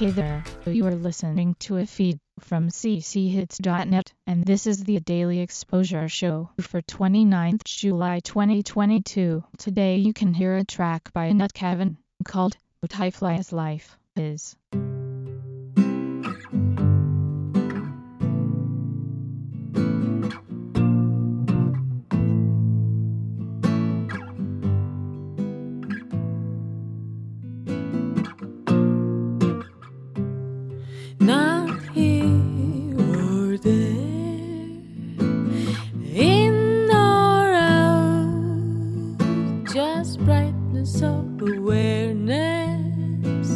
Hey there, you are listening to a feed from cchits.net, and this is the Daily Exposure Show for 29th July 2022. Today you can hear a track by Nut Kevin called Butterfly's Life Is. Brightness of awareness.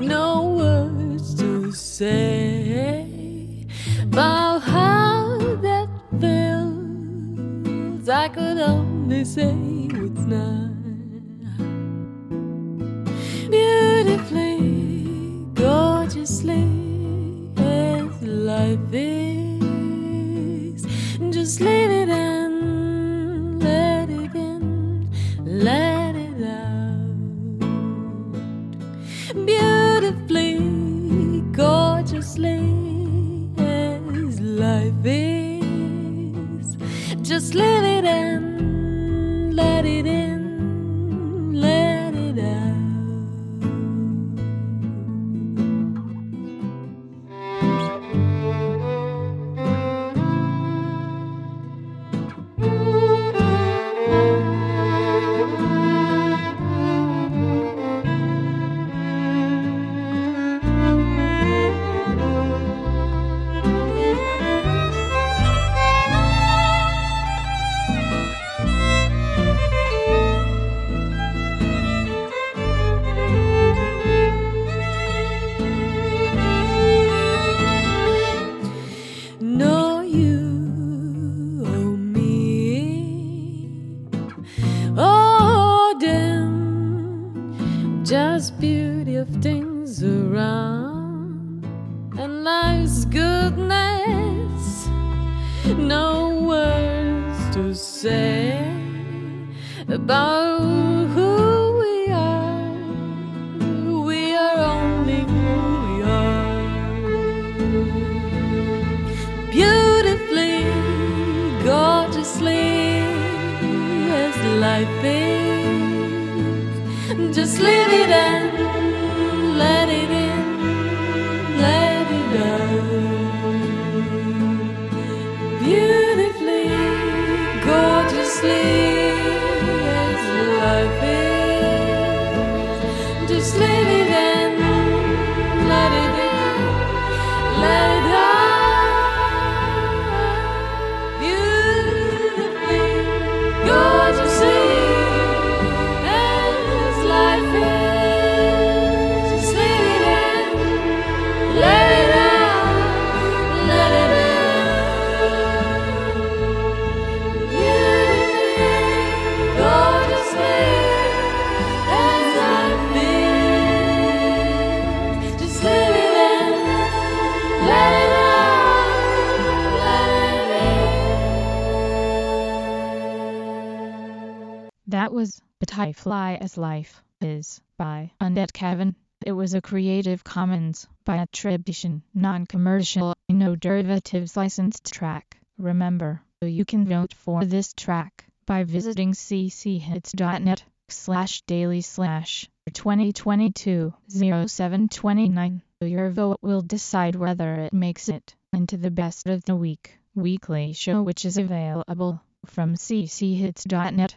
No words to say about how that feels. I could only say what's not beautifully, gorgeously as life is. Just leave it Just beauty of things around and life's goodness. No words to say about Just leave it and let it in, let it out. Beautifully, gorgeously That was Butterfly as Life Is by Undead Kevin. It was a Creative Commons by attribution, non-commercial, no derivatives licensed track. Remember, you can vote for this track by visiting cchits.net slash daily slash 2022 0729. Your vote will decide whether it makes it into the best of the week weekly show which is available from cchits.net